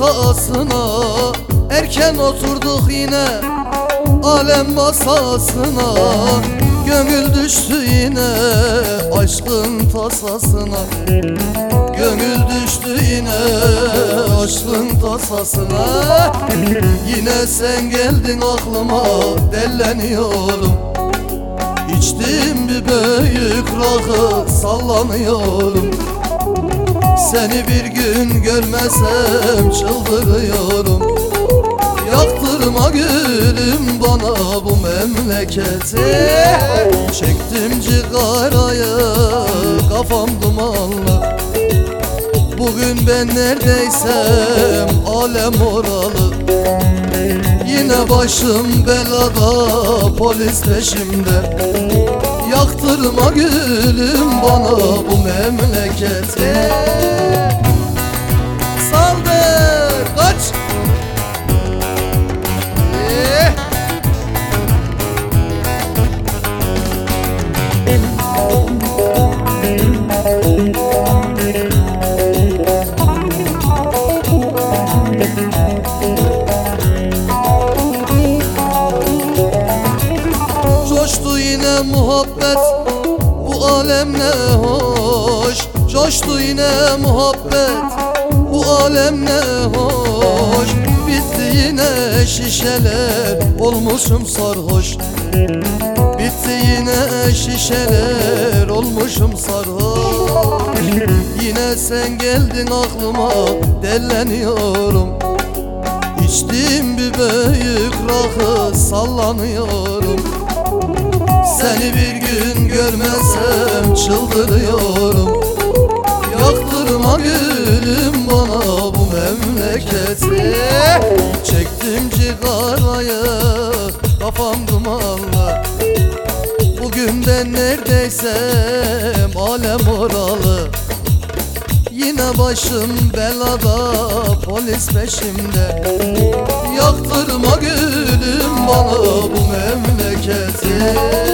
ortasına Erken oturduk yine alem masasına. Gönül düştü yine aşkın tasasına. Gönül düştü yine aşkın tasasına. Yine sen geldin aklıma delleniyorum. İçtim bir büyük rakı sallanıyorum Seni bir gün görmesem çıldırıyorum. Yaktırma gülüm bana bu memleketi. Çektim cigarayı kafam dumanlı Bugün ben neredeysem alem oralı. Yine başım belada polis peşimde Yaktırma gülüm bana bu memleketi Saldır kaç. Eh! Coştu yine muhabbet alem ne hoş Coştu yine muhabbet. Bu alem ne hoş Bitti yine şişeler Olmuşum sarhoş. Bitti yine şişeler Olmuşum sarhoş. Yine sen geldin aklıma Delleniyorum. İçtim bir büyük rakı sallanıyorum. Seni bir gün görmezsem çıldırıyorum. Yaktırma gülüm bana bu memleketi. Çektim cigarayı kafam dumanlı Bugün ben neredeysem alem oralı. Yine başım belada polis peşimde. Yaktırma gülüm bana bu memleketi